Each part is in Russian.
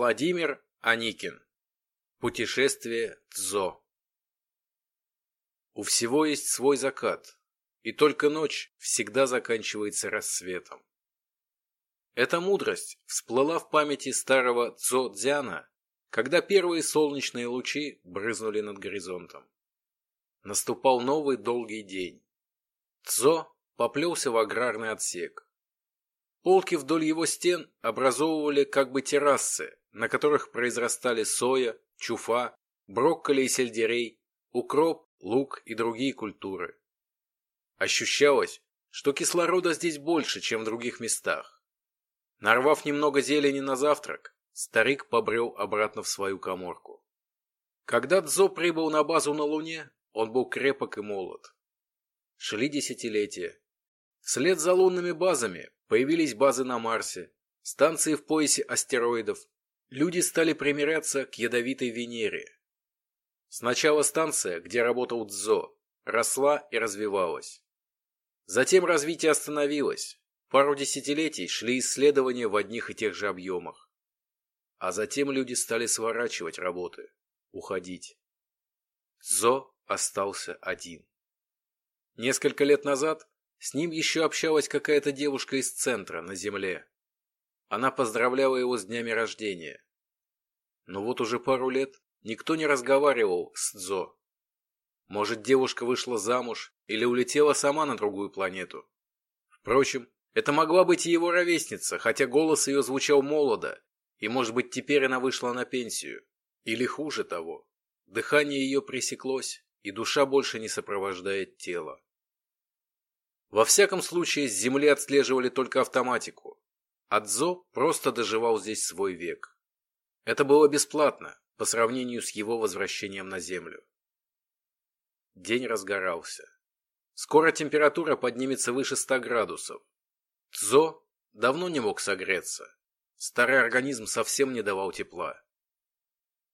Владимир Аникин. Путешествие Цзо. У всего есть свой закат, и только ночь всегда заканчивается рассветом. Эта мудрость всплыла в памяти старого Цзо Дзяна, когда первые солнечные лучи брызнули над горизонтом. Наступал новый долгий день. Цзо поплелся в аграрный отсек. Полки вдоль его стен образовывали как бы террасы, на которых произрастали соя, чуфа, брокколи и сельдерей, укроп, лук и другие культуры. Ощущалось, что кислорода здесь больше, чем в других местах. Нарвав немного зелени на завтрак, старик побрел обратно в свою коморку. Когда Дзо прибыл на базу на Луне, он был крепок и молод. Шли десятилетия. Вслед за лунными базами появились базы на Марсе, станции в поясе астероидов, Люди стали примиряться к ядовитой Венере. Сначала станция, где работал Дзо, росла и развивалась. Затем развитие остановилось. Пару десятилетий шли исследования в одних и тех же объемах. А затем люди стали сворачивать работы, уходить. Дзо остался один. Несколько лет назад с ним еще общалась какая-то девушка из центра на земле. Она поздравляла его с днями рождения. Но вот уже пару лет никто не разговаривал с Дзо. Может, девушка вышла замуж или улетела сама на другую планету. Впрочем, это могла быть и его ровесница, хотя голос ее звучал молодо, и, может быть, теперь она вышла на пенсию. Или хуже того, дыхание ее пресеклось, и душа больше не сопровождает тело. Во всяком случае, с Земли отслеживали только автоматику, Адзо просто доживал здесь свой век. Это было бесплатно по сравнению с его возвращением на Землю. День разгорался. Скоро температура поднимется выше 100 градусов. Цзо давно не мог согреться. Старый организм совсем не давал тепла.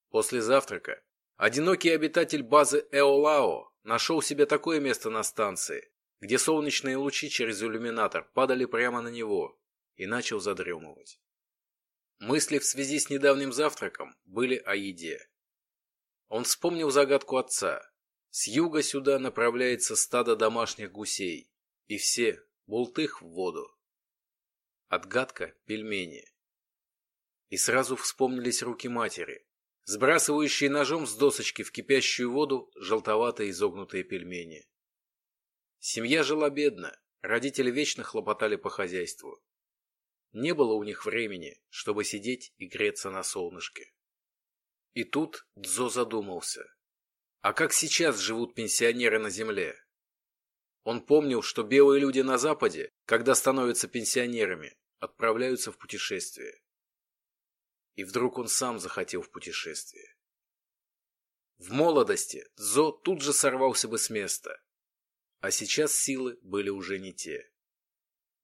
После завтрака одинокий обитатель базы Эолао нашел себе такое место на станции, где солнечные лучи через иллюминатор падали прямо на него, и начал задремывать. Мысли в связи с недавним завтраком были о еде. Он вспомнил загадку отца. С юга сюда направляется стадо домашних гусей, и все болтых в воду. Отгадка – пельмени. И сразу вспомнились руки матери, сбрасывающие ножом с досочки в кипящую воду желтоватые изогнутые пельмени. Семья жила бедно, родители вечно хлопотали по хозяйству. Не было у них времени, чтобы сидеть и греться на солнышке. И тут Дзо задумался. А как сейчас живут пенсионеры на земле? Он помнил, что белые люди на Западе, когда становятся пенсионерами, отправляются в путешествие. И вдруг он сам захотел в путешествие. В молодости Дзо тут же сорвался бы с места. А сейчас силы были уже не те.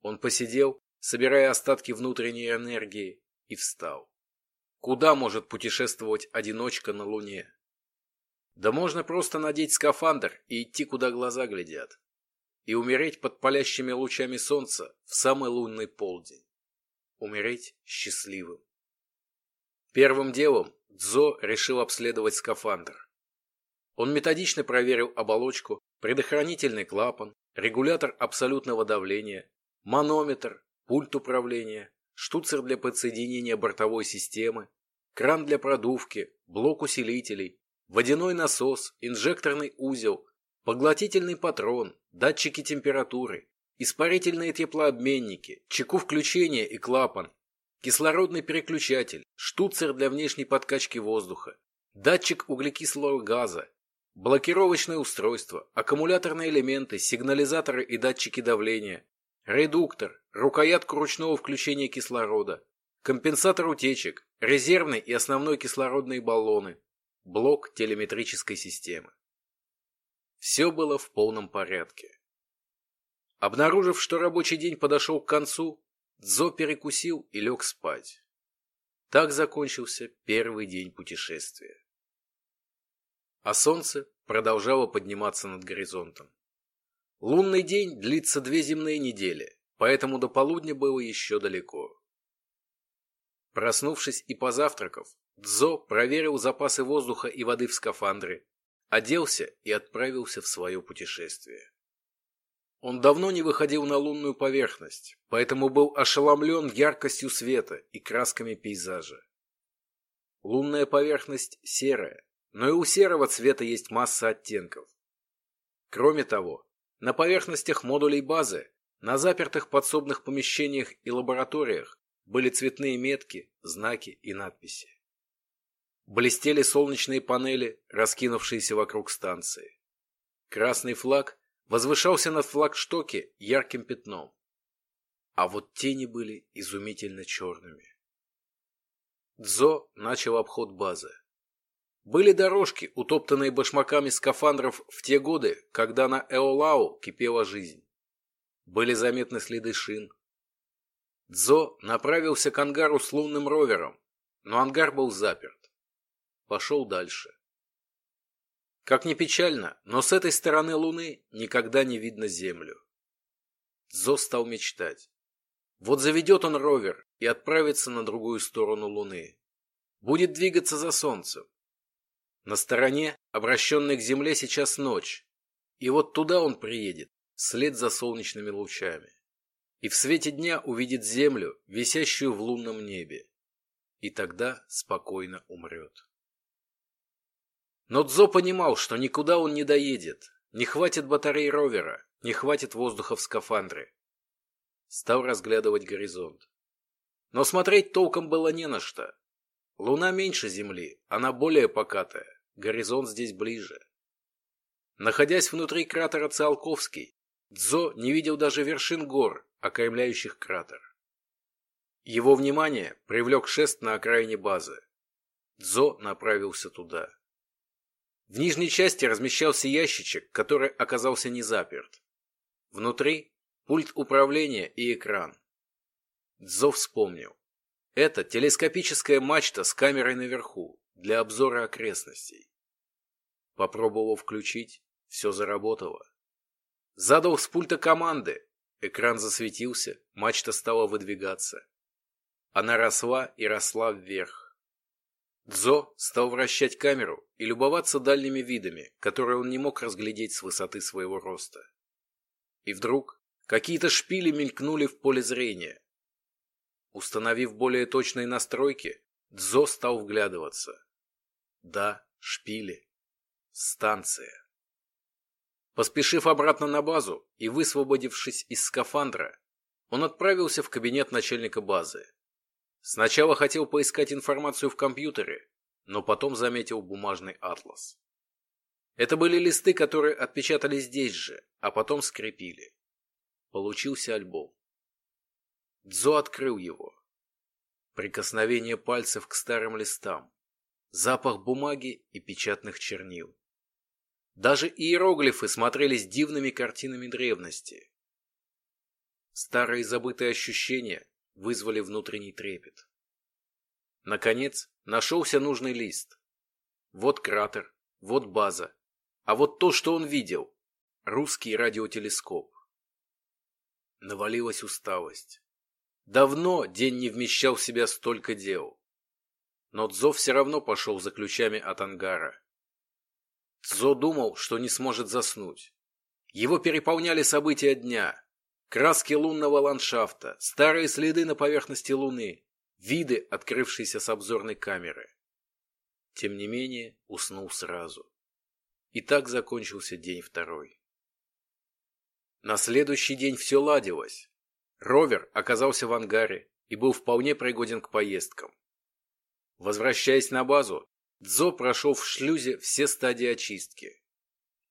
Он посидел собирая остатки внутренней энергии, и встал. Куда может путешествовать одиночка на Луне? Да можно просто надеть скафандр и идти, куда глаза глядят. И умереть под палящими лучами солнца в самый лунный полдень. Умереть счастливым. Первым делом Дзо решил обследовать скафандр. Он методично проверил оболочку, предохранительный клапан, регулятор абсолютного давления, манометр, пульт управления, штуцер для подсоединения бортовой системы, кран для продувки, блок усилителей, водяной насос, инжекторный узел, поглотительный патрон, датчики температуры, испарительные теплообменники, чеку включения и клапан, кислородный переключатель, штуцер для внешней подкачки воздуха, датчик углекислого газа, блокировочное устройство, аккумуляторные элементы, сигнализаторы и датчики давления, редуктор, рукоятку ручного включения кислорода, компенсатор утечек, резервный и основной кислородные баллоны, блок телеметрической системы. Все было в полном порядке. Обнаружив, что рабочий день подошел к концу, Дзо перекусил и лег спать. Так закончился первый день путешествия. А солнце продолжало подниматься над горизонтом. Лунный день длится две земные недели, поэтому до полудня было еще далеко. Проснувшись и позавтракав, Дзо проверил запасы воздуха и воды в скафандре, оделся и отправился в свое путешествие. Он давно не выходил на лунную поверхность, поэтому был ошеломлен яркостью света и красками пейзажа. Лунная поверхность серая, но и у серого цвета есть масса оттенков. Кроме того, на поверхностях модулей базы, на запертых подсобных помещениях и лабораториях были цветные метки, знаки и надписи. Блестели солнечные панели, раскинувшиеся вокруг станции. Красный флаг возвышался над флагштоке ярким пятном. А вот тени были изумительно черными. Дзо начал обход базы. Были дорожки, утоптанные башмаками скафандров в те годы, когда на Эолау кипела жизнь. Были заметны следы шин. Дзо направился к ангару с лунным ровером, но ангар был заперт. Пошел дальше. Как ни печально, но с этой стороны Луны никогда не видно Землю. Зо стал мечтать. Вот заведет он ровер и отправится на другую сторону Луны. Будет двигаться за Солнцем. На стороне, обращенной к Земле, сейчас ночь. И вот туда он приедет, вслед за солнечными лучами. И в свете дня увидит Землю, висящую в лунном небе. И тогда спокойно умрет. Но Дзо понимал, что никуда он не доедет. Не хватит батарей ровера, не хватит воздуха в скафандре. Стал разглядывать горизонт. Но смотреть толком было не на что. Луна меньше Земли, она более покатая, горизонт здесь ближе. Находясь внутри кратера Циолковский, Дзо не видел даже вершин гор, окаймляющих кратер. Его внимание привлек шест на окраине базы. Дзо направился туда. В нижней части размещался ящичек, который оказался не заперт. Внутри пульт управления и экран. Дзо вспомнил. Это телескопическая мачта с камерой наверху для обзора окрестностей. Попробовал включить, все заработало. Задал с пульта команды. Экран засветился, мачта стала выдвигаться. Она росла и росла вверх. Дзо стал вращать камеру и любоваться дальними видами, которые он не мог разглядеть с высоты своего роста. И вдруг какие-то шпили мелькнули в поле зрения. Установив более точные настройки, Дзо стал вглядываться. Да, шпили. Станция. Поспешив обратно на базу и высвободившись из скафандра, он отправился в кабинет начальника базы. Сначала хотел поискать информацию в компьютере, но потом заметил бумажный атлас. Это были листы, которые отпечатали здесь же, а потом скрепили. Получился альбом. Дзо открыл его. Прикосновение пальцев к старым листам. Запах бумаги и печатных чернил. Даже иероглифы смотрелись дивными картинами древности. Старые забытые ощущения вызвали внутренний трепет. Наконец, нашелся нужный лист. Вот кратер, вот база, а вот то, что он видел. Русский радиотелескоп. Навалилась усталость. Давно день не вмещал в себя столько дел. Но Цзо все равно пошел за ключами от ангара. Цзо думал, что не сможет заснуть. Его переполняли события дня. Краски лунного ландшафта, старые следы на поверхности Луны, виды, открывшиеся с обзорной камеры. Тем не менее, уснул сразу. И так закончился день второй. На следующий день все ладилось. Ровер оказался в ангаре и был вполне пригоден к поездкам. Возвращаясь на базу, Дзо прошел в шлюзе все стадии очистки.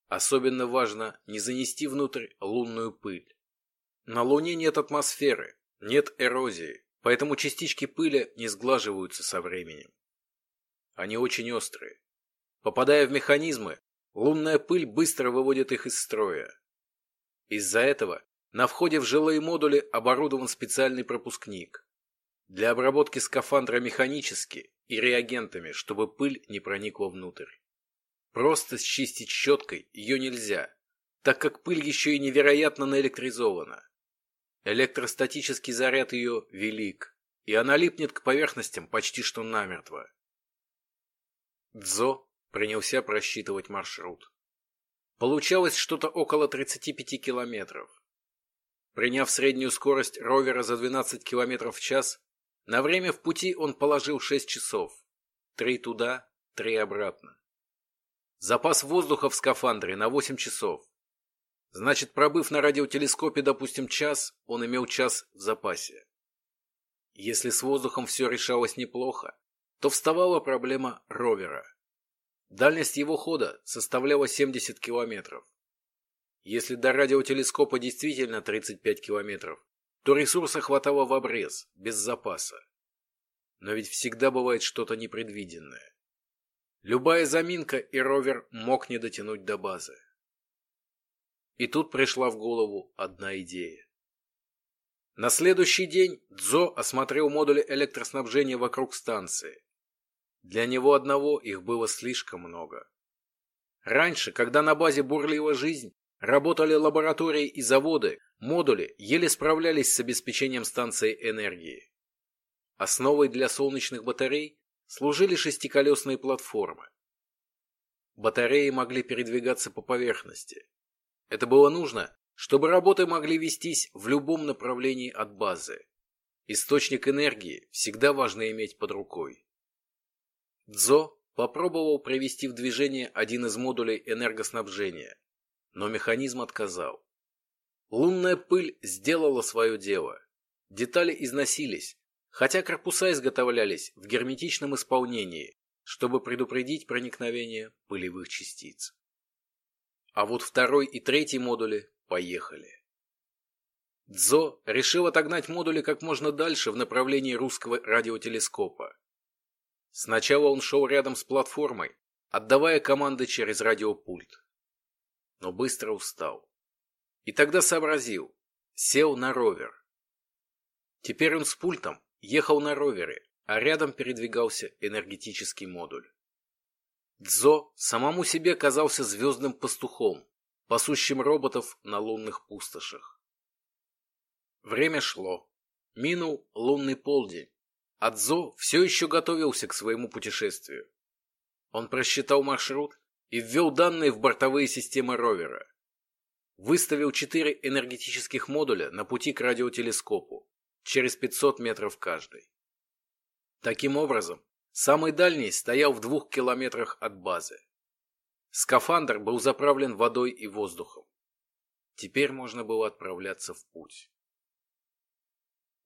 Особенно важно не занести внутрь лунную пыль. На Луне нет атмосферы, нет эрозии, поэтому частички пыли не сглаживаются со временем. Они очень острые. Попадая в механизмы, лунная пыль быстро выводит их из строя. Из-за этого на входе в жилые модули оборудован специальный пропускник. Для обработки скафандра механически и реагентами, чтобы пыль не проникла внутрь. Просто счистить щеткой ее нельзя, так как пыль еще и невероятно наэлектризована. Электростатический заряд ее велик. и она липнет к поверхностям почти что намертво. Дзо принялся просчитывать маршрут. Получалось что-то около 35 километров. Приняв среднюю скорость ровера за 12 километров в час, на время в пути он положил 6 часов. Три туда, три обратно. Запас воздуха в скафандре на 8 часов. Значит, пробыв на радиотелескопе, допустим, час, он имел час в запасе. Если с воздухом все решалось неплохо, то вставала проблема ровера. Дальность его хода составляла 70 километров. Если до радиотелескопа действительно 35 километров, то ресурса хватало в обрез, без запаса. Но ведь всегда бывает что-то непредвиденное. Любая заминка, и ровер мог не дотянуть до базы. И тут пришла в голову одна идея. На следующий день Дзо осмотрел модули электроснабжения вокруг станции. Для него одного их было слишком много. Раньше, когда на базе бурлила жизнь, работали лаборатории и заводы, модули еле справлялись с обеспечением станции энергии. Основой для солнечных батарей служили шестиколесные платформы. Батареи могли передвигаться по поверхности. Это было нужно, чтобы работы могли вестись в любом направлении от базы. Источник энергии всегда важно иметь под рукой. Дзо попробовал привести в движение один из модулей энергоснабжения, но механизм отказал. Лунная пыль сделала свое дело. Детали износились, хотя корпуса изготовлялись в герметичном исполнении, чтобы предупредить проникновение пылевых частиц. А вот второй и третий модули поехали. Дзо решил отогнать модули как можно дальше в направлении русского радиотелескопа. Сначала он шел рядом с платформой, отдавая команды через радиопульт. Но быстро устал. И тогда сообразил, сел на ровер. Теперь он с пультом ехал на ровере, а рядом передвигался энергетический модуль. Дзо самому себе казался звездным пастухом, пасущим роботов на лунных пустошах. Время шло. Минул лунный полдень, а Дзо все еще готовился к своему путешествию. Он просчитал маршрут и ввел данные в бортовые системы ровера. Выставил четыре энергетических модуля на пути к радиотелескопу, через 500 метров каждый. Таким образом, Самый дальний стоял в двух километрах от базы. Скафандр был заправлен водой и воздухом. Теперь можно было отправляться в путь.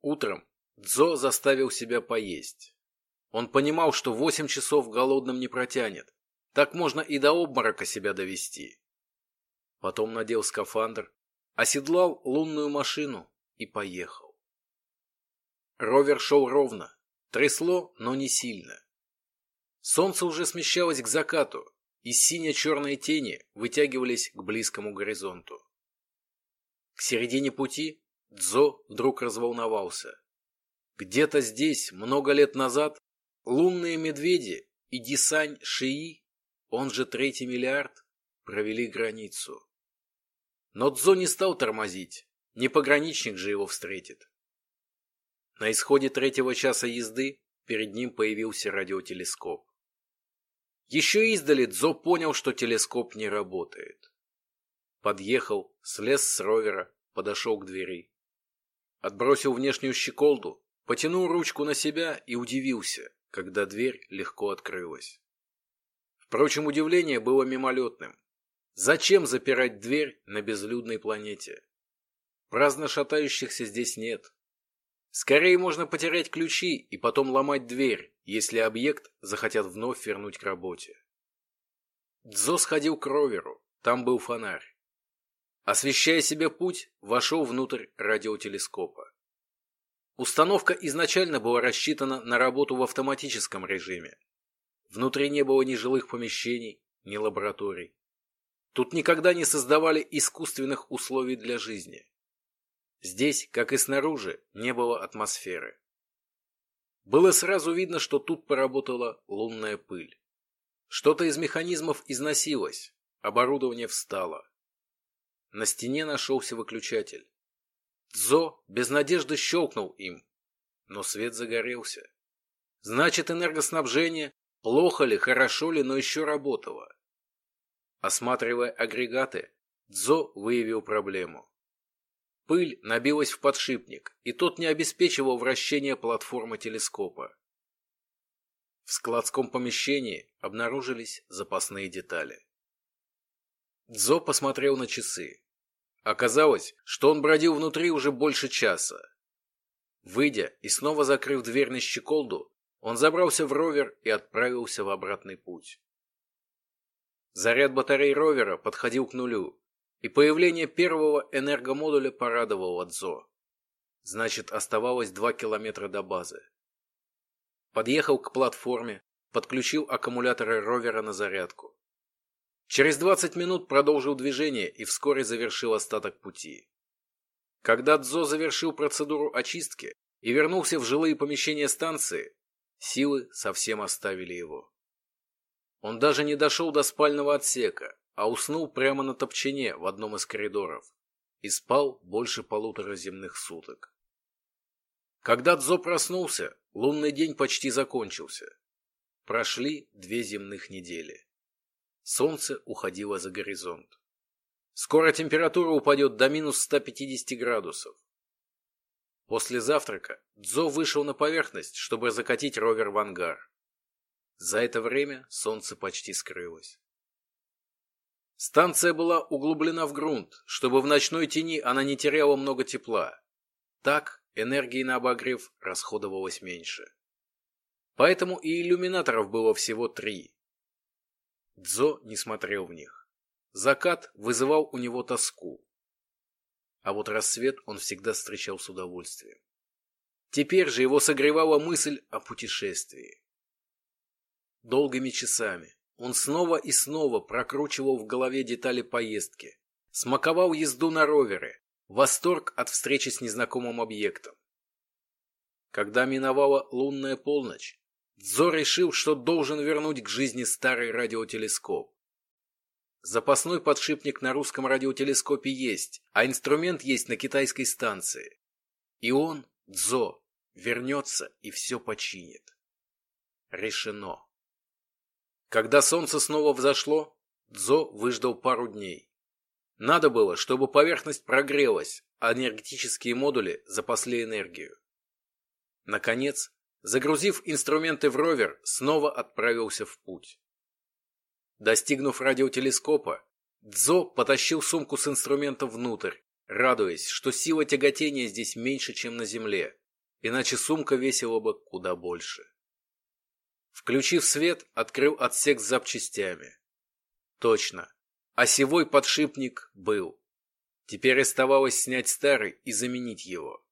Утром Дзо заставил себя поесть. Он понимал, что восемь часов голодным не протянет. Так можно и до обморока себя довести. Потом надел скафандр, оседлал лунную машину и поехал. Ровер шел ровно, Трясло, но не сильно. Солнце уже смещалось к закату, и сине-черные тени вытягивались к близкому горизонту. К середине пути Дзо вдруг разволновался. Где-то здесь, много лет назад, лунные медведи и Дисань Шии, он же третий миллиард, провели границу. Но Дзо не стал тормозить, не пограничник же его встретит. На исходе третьего часа езды перед ним появился радиотелескоп. Еще издали Дзо понял, что телескоп не работает. Подъехал, слез с ровера, подошел к двери. Отбросил внешнюю щеколду, потянул ручку на себя и удивился, когда дверь легко открылась. Впрочем, удивление было мимолетным. Зачем запирать дверь на безлюдной планете? Праздно шатающихся здесь нет. Скорее можно потерять ключи и потом ломать дверь, если объект захотят вновь вернуть к работе. Дзо сходил к роверу, там был фонарь. Освещая себе путь, вошел внутрь радиотелескопа. Установка изначально была рассчитана на работу в автоматическом режиме. Внутри не было ни жилых помещений, ни лабораторий. Тут никогда не создавали искусственных условий для жизни. Здесь, как и снаружи, не было атмосферы. Было сразу видно, что тут поработала лунная пыль. Что-то из механизмов износилось, оборудование встало. На стене нашелся выключатель. Дзо без надежды щелкнул им. но свет загорелся. Значит, энергоснабжение, плохо ли, хорошо ли, но еще работало. Осматривая агрегаты, Дзо выявил проблему. Пыль набилась в подшипник, и тот не обеспечивал вращение платформы телескопа. В складском помещении обнаружились запасные детали. Дзо посмотрел на часы. Оказалось, что он бродил внутри уже больше часа. Выйдя и снова закрыв дверь на щеколду, он забрался в ровер и отправился в обратный путь. Заряд батарей ровера подходил к нулю, и появление первого энергомодуля порадовало Дзо. Значит, оставалось два километра до базы. Подъехал к платформе, подключил аккумуляторы ровера на зарядку. Через 20 минут продолжил движение и вскоре завершил остаток пути. Когда Дзо завершил процедуру очистки и вернулся в жилые помещения станции, силы совсем оставили его. Он даже не дошел до спального отсека, а уснул прямо на топчине в одном из коридоров и спал больше полутора земных суток. Когда Дзо проснулся, лунный день почти закончился. Прошли две земных недели. Солнце уходило за горизонт. Скоро температура упадет до минус 150 градусов. После завтрака Дзо вышел на поверхность, чтобы закатить ровер в ангар. За это время солнце почти скрылось. Станция была углублена в грунт, чтобы в ночной тени она не теряла много тепла. Так энергии на обогрев расходовалось меньше. Поэтому и иллюминаторов было всего три. Дзо не смотрел в них. Закат вызывал у него тоску. А вот рассвет он всегда встречал с удовольствием. Теперь же его согревала мысль о путешествии. Долгими часами он снова и снова прокручивал в голове детали поездки, смаковал езду на ровере, восторг от встречи с незнакомым объектом. Когда миновала лунная полночь, Дзо решил, что должен вернуть к жизни старый радиотелескоп. Запасной подшипник на русском радиотелескопе есть, а инструмент есть на китайской станции. И он, Дзо, вернется и все починит. Решено. Когда солнце снова взошло, Дзо выждал пару дней. Надо было, чтобы поверхность прогрелась, а энергетические модули запасли энергию. Наконец, загрузив инструменты в ровер, снова отправился в путь. Достигнув радиотелескопа, Дзо потащил сумку с инструментом внутрь, радуясь, что сила тяготения здесь меньше, чем на Земле, иначе сумка весила бы куда больше. Включив свет, открыл отсек с запчастями. Точно. Осевой подшипник был. Теперь оставалось снять старый и заменить его.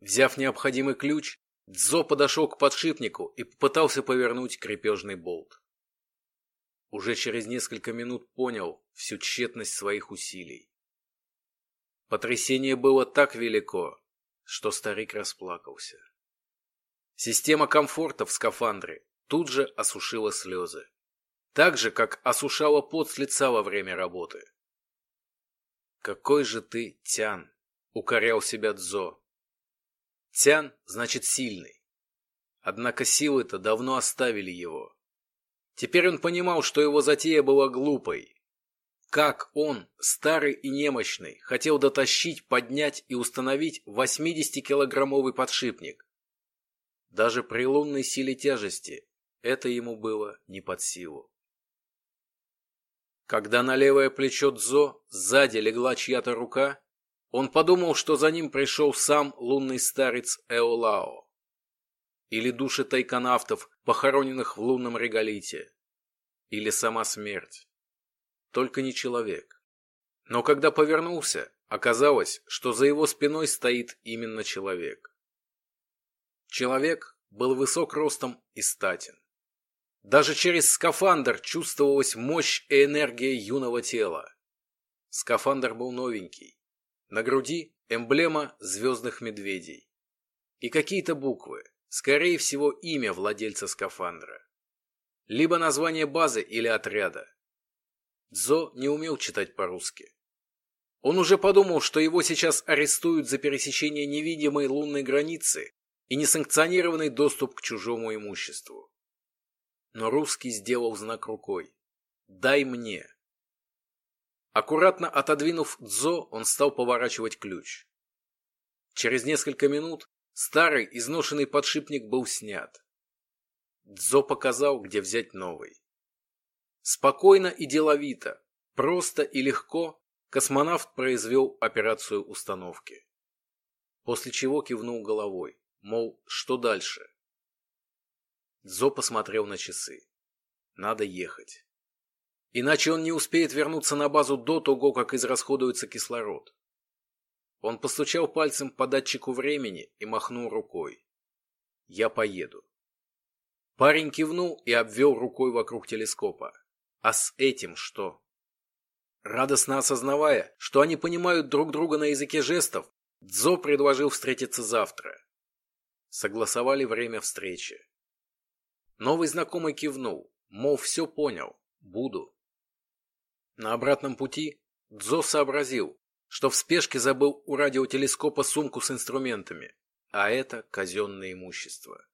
Взяв необходимый ключ, Дзо подошел к подшипнику и попытался повернуть крепежный болт. Уже через несколько минут понял всю тщетность своих усилий. Потрясение было так велико, что старик расплакался. Система комфорта в скафандре тут же осушила слезы. Так же, как осушала пот с лица во время работы. «Какой же ты тян!» — укорял себя Дзо. Тян значит сильный. Однако силы-то давно оставили его. Теперь он понимал, что его затея была глупой. Как он, старый и немощный, хотел дотащить, поднять и установить 80-килограммовый подшипник? Даже при лунной силе тяжести это ему было не под силу. Когда на левое плечо Дзо сзади легла чья-то рука, он подумал, что за ним пришел сам лунный старец Эолао. Или души тайконавтов, похороненных в лунном реголите. Или сама смерть. Только не человек. Но когда повернулся, оказалось, что за его спиной стоит именно человек. Человек был высок ростом и статен. Даже через скафандр чувствовалась мощь и энергия юного тела. Скафандр был новенький. На груди эмблема звездных медведей. И какие-то буквы, скорее всего имя владельца скафандра. Либо название базы или отряда. Дзо не умел читать по-русски. Он уже подумал, что его сейчас арестуют за пересечение невидимой лунной границы и несанкционированный доступ к чужому имуществу. Но русский сделал знак рукой. «Дай мне». Аккуратно отодвинув Дзо, он стал поворачивать ключ. Через несколько минут старый изношенный подшипник был снят. Дзо показал, где взять новый. Спокойно и деловито, просто и легко космонавт произвел операцию установки. После чего кивнул головой, мол, что дальше? Дзо посмотрел на часы. Надо ехать. Иначе он не успеет вернуться на базу до того, как израсходуется кислород. Он постучал пальцем по датчику времени и махнул рукой. «Я поеду». Парень кивнул и обвел рукой вокруг телескопа. «А с этим что?» Радостно осознавая, что они понимают друг друга на языке жестов, Дзо предложил встретиться завтра. Согласовали время встречи. Новый знакомый кивнул, мол, все понял, буду. На обратном пути Дзо сообразил, что в спешке забыл у радиотелескопа сумку с инструментами, а это казенное имущество.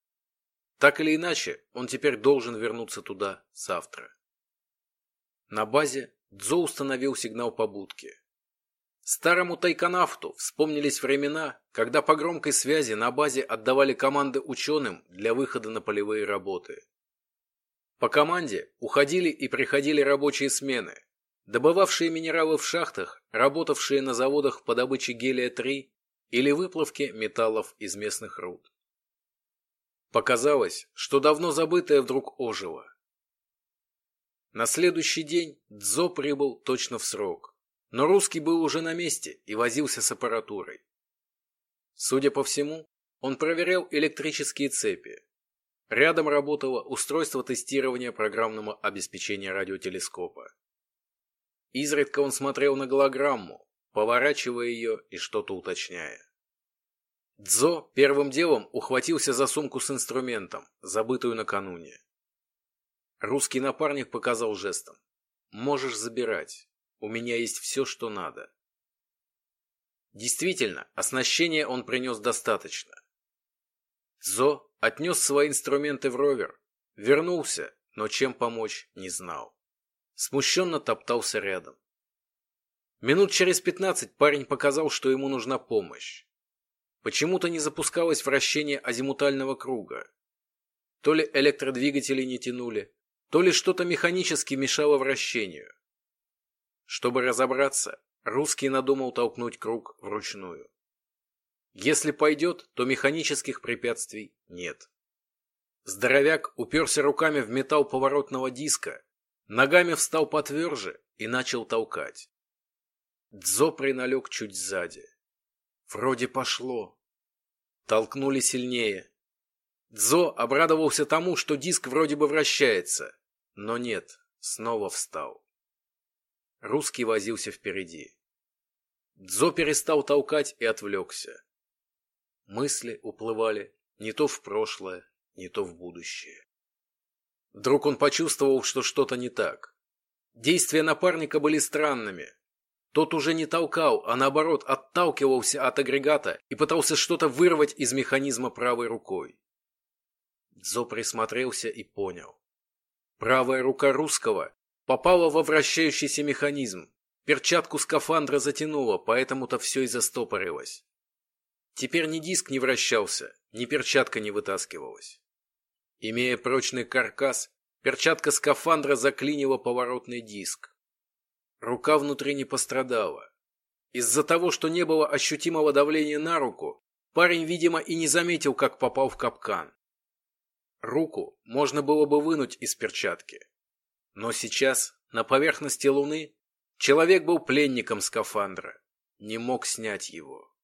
Так или иначе, он теперь должен вернуться туда завтра. На базе Дзо установил сигнал побудки. Старому тайконавту вспомнились времена, когда по громкой связи на базе отдавали команды ученым для выхода на полевые работы. По команде уходили и приходили рабочие смены, добывавшие минералы в шахтах, работавшие на заводах по добыче гелия-3 или выплавке металлов из местных руд. Показалось, что давно забытое вдруг ожило. На следующий день Дзо прибыл точно в срок, но русский был уже на месте и возился с аппаратурой. Судя по всему, он проверял электрические цепи. Рядом работало устройство тестирования программного обеспечения радиотелескопа. Изредка он смотрел на голограмму, поворачивая ее и что-то уточняя. Дзо первым делом ухватился за сумку с инструментом, забытую накануне. Русский напарник показал жестом. «Можешь забирать. У меня есть все, что надо». Действительно, оснащения он принес достаточно. Зо отнес свои инструменты в ровер, вернулся, но чем помочь не знал смущенно топтался рядом. Минут через пятнадцать парень показал, что ему нужна помощь. Почему-то не запускалось вращение азимутального круга. То ли электродвигатели не тянули, то ли что-то механически мешало вращению. Чтобы разобраться, русский надумал толкнуть круг вручную. Если пойдет, то механических препятствий нет. Здоровяк уперся руками в металл поворотного диска Ногами встал потверже и начал толкать. Дзо приналег чуть сзади. Вроде пошло. Толкнули сильнее. Дзо обрадовался тому, что диск вроде бы вращается. Но нет, снова встал. Русский возился впереди. Дзо перестал толкать и отвлекся. Мысли уплывали не то в прошлое, не то в будущее. Вдруг он почувствовал, что что-то не так. Действия напарника были странными. Тот уже не толкал, а наоборот отталкивался от агрегата и пытался что-то вырвать из механизма правой рукой. Дзо присмотрелся и понял. Правая рука русского попала во вращающийся механизм. Перчатку скафандра затянуло, поэтому-то все и застопорилось. Теперь ни диск не вращался, ни перчатка не вытаскивалась. Имея прочный каркас, перчатка скафандра заклинила поворотный диск. Рука внутри не пострадала. Из-за того, что не было ощутимого давления на руку, парень, видимо, и не заметил, как попал в капкан. Руку можно было бы вынуть из перчатки. Но сейчас, на поверхности Луны, человек был пленником скафандра, не мог снять его.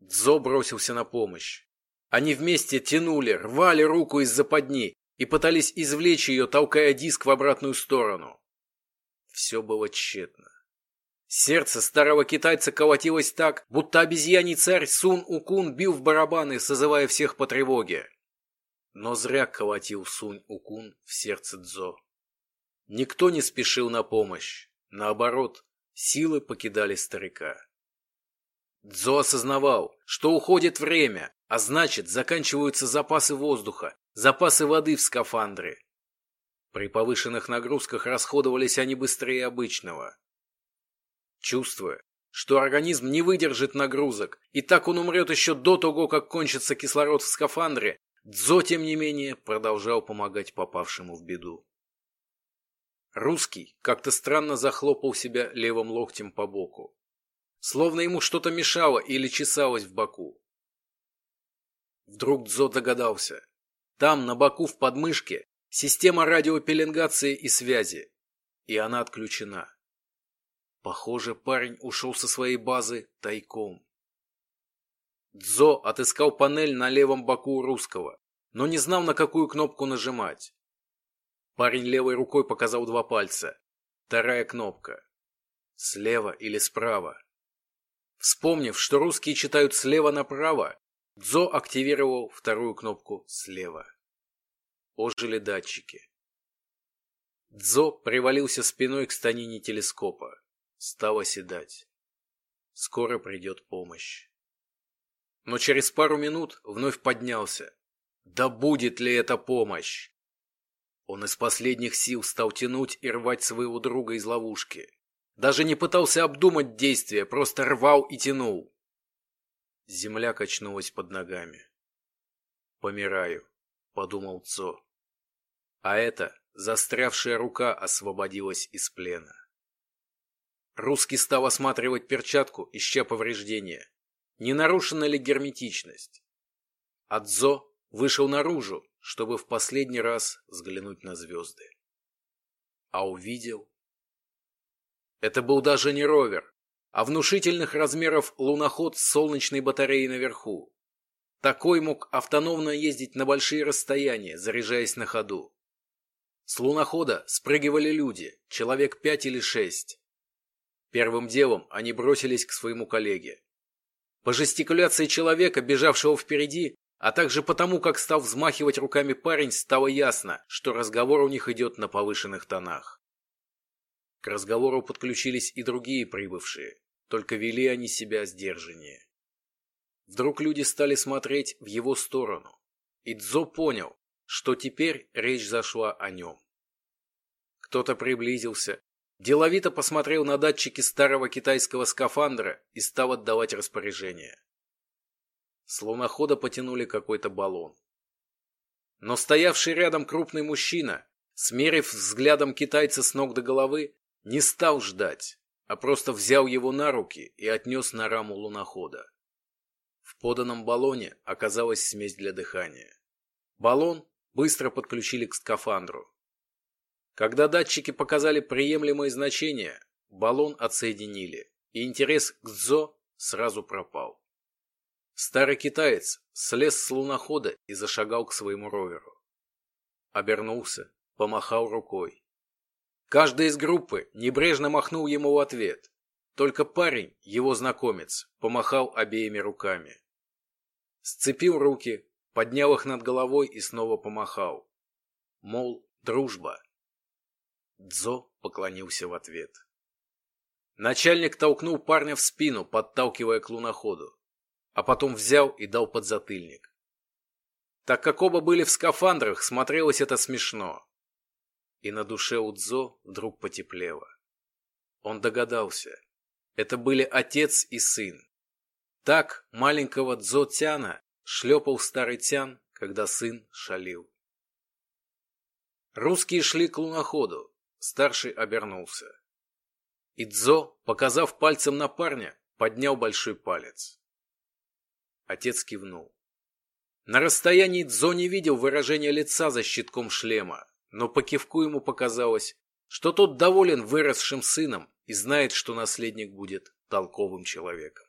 Дзо бросился на помощь. Они вместе тянули, рвали руку из западни и пытались извлечь ее, толкая диск в обратную сторону. Все было тщетно. Сердце старого китайца колотилось так, будто обезьяний царь Сун-Укун бил в барабаны, созывая всех по тревоге. Но зря колотил Сунь-Укун в сердце Дзо. Никто не спешил на помощь. Наоборот, силы покидали старика. Дзо осознавал, что уходит время, а значит, заканчиваются запасы воздуха, запасы воды в скафандре. При повышенных нагрузках расходовались они быстрее обычного. Чувствуя, что организм не выдержит нагрузок, и так он умрет еще до того, как кончится кислород в скафандре, Дзо, тем не менее, продолжал помогать попавшему в беду. Русский как-то странно захлопал себя левым локтем по боку. Словно ему что-то мешало или чесалось в боку. Вдруг Дзо догадался. Там, на боку в подмышке, система радиопеленгации и связи, и она отключена. Похоже, парень ушел со своей базы тайком. Дзо отыскал панель на левом боку русского, но не знал, на какую кнопку нажимать. Парень левой рукой показал два пальца. Вторая кнопка. Слева или справа. Вспомнив, что русские читают слева направо, Дзо активировал вторую кнопку слева. Ожили датчики. Дзо привалился спиной к станине телескопа. Стал оседать. Скоро придет помощь. Но через пару минут вновь поднялся. Да будет ли это помощь? Он из последних сил стал тянуть и рвать своего друга из ловушки. Даже не пытался обдумать действия, просто рвал и тянул. Земля качнулась под ногами. «Помираю», — подумал Цо. А эта застрявшая рука освободилась из плена. Русский стал осматривать перчатку, ища повреждения. Не нарушена ли герметичность? Адзо вышел наружу, чтобы в последний раз взглянуть на звезды. А увидел... Это был даже не ровер, а внушительных размеров луноход с солнечной батареей наверху. Такой мог автономно ездить на большие расстояния, заряжаясь на ходу. С лунохода спрыгивали люди, человек пять или шесть. Первым делом они бросились к своему коллеге. По жестикуляции человека, бежавшего впереди, а также потому, как стал взмахивать руками парень, стало ясно, что разговор у них идет на повышенных тонах. К разговору подключились и другие прибывшие, только вели они себя сдержаннее. Вдруг люди стали смотреть в его сторону, и Дзо понял, что теперь речь зашла о нем. Кто-то приблизился, деловито посмотрел на датчики старого китайского скафандра и стал отдавать распоряжения. С лунохода потянули какой-то баллон. Но стоявший рядом крупный мужчина, смерив взглядом китайца с ног до головы, не стал ждать, а просто взял его на руки и отнес на раму лунохода. В поданном баллоне оказалась смесь для дыхания. Баллон быстро подключили к скафандру. Когда датчики показали приемлемые значения, баллон отсоединили, и интерес к Дзо сразу пропал. Старый китаец слез с лунохода и зашагал к своему роверу. Обернулся, помахал рукой. Каждый из группы небрежно махнул ему в ответ. Только парень, его знакомец, помахал обеими руками. Сцепил руки, поднял их над головой и снова помахал. Мол, дружба. Дзо поклонился в ответ. Начальник толкнул парня в спину, подталкивая к луноходу а потом взял и дал подзатыльник. Так как оба были в скафандрах, смотрелось это смешно. И на душе у Дзо вдруг потеплело. Он догадался. Это были отец и сын. Так маленького Дзо Тяна шлепал старый Тян, когда сын шалил. Русские шли к луноходу. Старший обернулся. И Дзо, показав пальцем на парня, поднял большой палец. Отец кивнул. На расстоянии Дзо не видел выражения лица за щитком шлема, но по кивку ему показалось, что тот доволен выросшим сыном и знает, что наследник будет толковым человеком.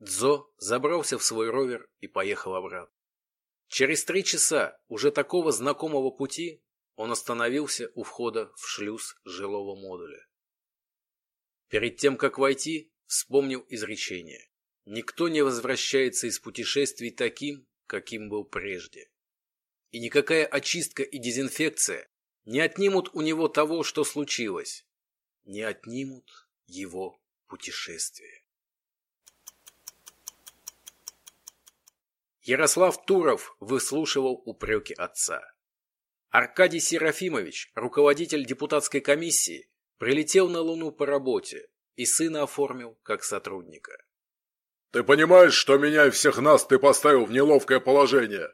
Дзо забрался в свой ровер и поехал обратно. Через три часа уже такого знакомого пути он остановился у входа в шлюз жилого модуля. Перед тем, как войти, вспомнил изречение. Никто не возвращается из путешествий таким, каким был прежде. И никакая очистка и дезинфекция не отнимут у него того, что случилось. Не отнимут его путешествие. Ярослав Туров выслушивал упреки отца. Аркадий Серафимович, руководитель депутатской комиссии, прилетел на Луну по работе и сына оформил как сотрудника. «Ты понимаешь, что меня и всех нас ты поставил в неловкое положение?»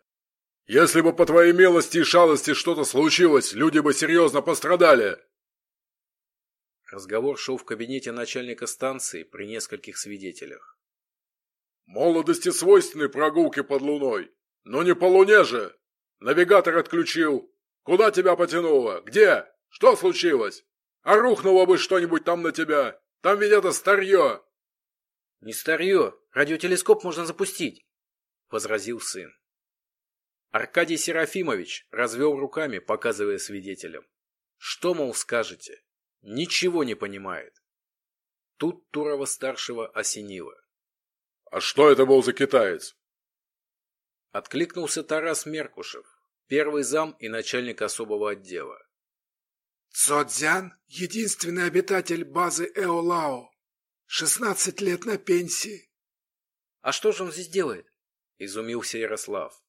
Если бы по твоей милости и шалости что-то случилось, люди бы серьезно пострадали!» Разговор шел в кабинете начальника станции при нескольких свидетелях. Молодости свойственны прогулки под луной. Но не по луне же. Навигатор отключил. Куда тебя потянуло? Где? Что случилось? А рухнуло бы что-нибудь там на тебя. Там ведь это старье. Не старье. Радиотелескоп можно запустить, возразил сын. Аркадий Серафимович развел руками, показывая свидетелям. Что, мол, скажете? Ничего не понимает. Тут Турова-старшего осенило. «А что это был за китаец?» Откликнулся Тарас Меркушев, первый зам и начальник особого отдела. Цзян – единственный обитатель базы Эолао. Шестнадцать лет на пенсии. А что же он здесь делает? Изумился Ярослав.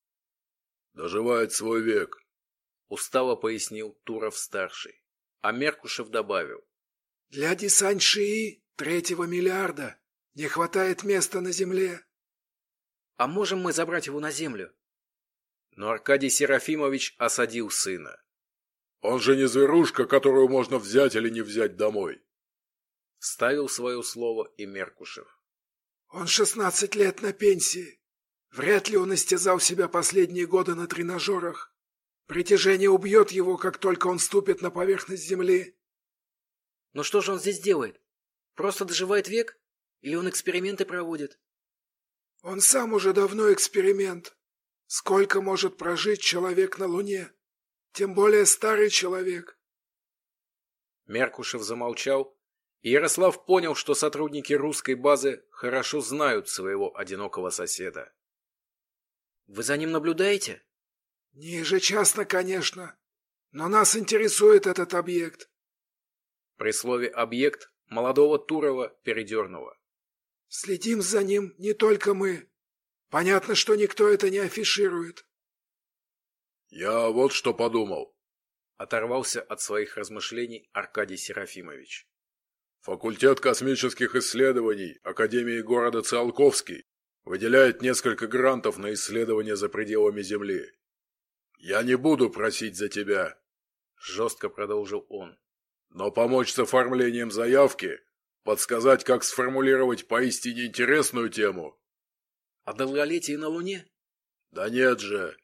Доживает свой век. Устало пояснил Туров-старший. А Меркушев добавил. Для Дисань-Шии третьего миллиарда не хватает места на земле. А можем мы забрать его на землю? Но Аркадий Серафимович осадил сына. Он же не зверушка, которую можно взять или не взять домой. Вставил свое слово и Меркушев. Он шестнадцать лет на пенсии. Вряд ли он истязал себя последние годы на тренажерах. Притяжение убьет его, как только он ступит на поверхность земли. Но что же он здесь делает? Просто доживает век? Или он эксперименты проводит? Он сам уже давно эксперимент. Сколько может прожить человек на Луне? Тем более старый человек. Меркушев замолчал, и Ярослав понял, что сотрудники русской базы хорошо знают своего одинокого соседа. «Вы за ним наблюдаете?» «Не ежечасно, конечно, но нас интересует этот объект». При слове «объект» молодого Турова передернуло. Следим за ним не только мы. Понятно, что никто это не афиширует. Я вот что подумал. Оторвался от своих размышлений Аркадий Серафимович. Факультет космических исследований Академии города Циолковский выделяет несколько грантов на исследования за пределами Земли. Я не буду просить за тебя, жестко продолжил он. Но помочь с оформлением заявки Подсказать, как сформулировать поистине интересную тему? О долголетии на Луне? Да нет же.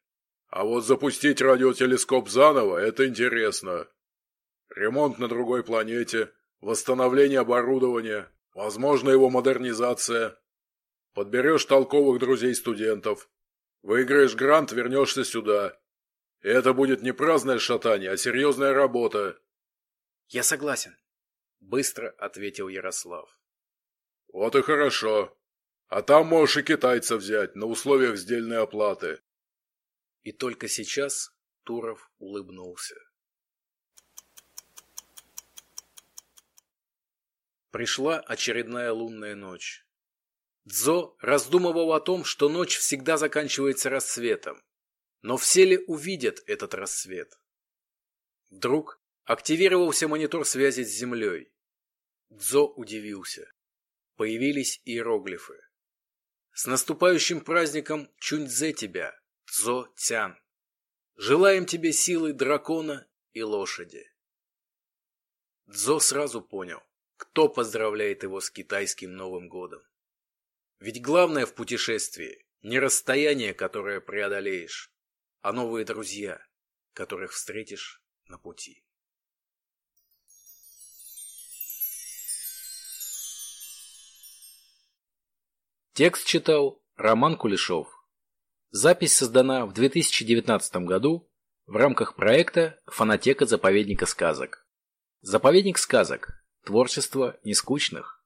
А вот запустить радиотелескоп заново – это интересно. Ремонт на другой планете, восстановление оборудования, возможно его модернизация. Подберешь толковых друзей-студентов. Выиграешь грант, вернешься сюда. Это будет не праздное шатание, а серьезная работа. Я согласен. Быстро ответил Ярослав. Вот и хорошо. А там можешь и китайца взять на условиях сдельной оплаты. И только сейчас Туров улыбнулся. Пришла очередная лунная ночь. Дзо раздумывал о том, что ночь всегда заканчивается рассветом. Но все ли увидят этот рассвет? Вдруг Активировался монитор связи с Землей. Дзо удивился. Появились иероглифы. С наступающим праздником Чуньцзе тебя, Дзо Тян. Желаем тебе силы дракона и лошади. Дзо сразу понял, кто поздравляет его с китайским Новым годом. Ведь главное в путешествии не расстояние, которое преодолеешь, а новые друзья, которых встретишь на пути. Текст читал Роман Кулешов. Запись создана в 2019 году в рамках проекта «Фонотека заповедника сказок». Заповедник сказок. Творчество нескучных.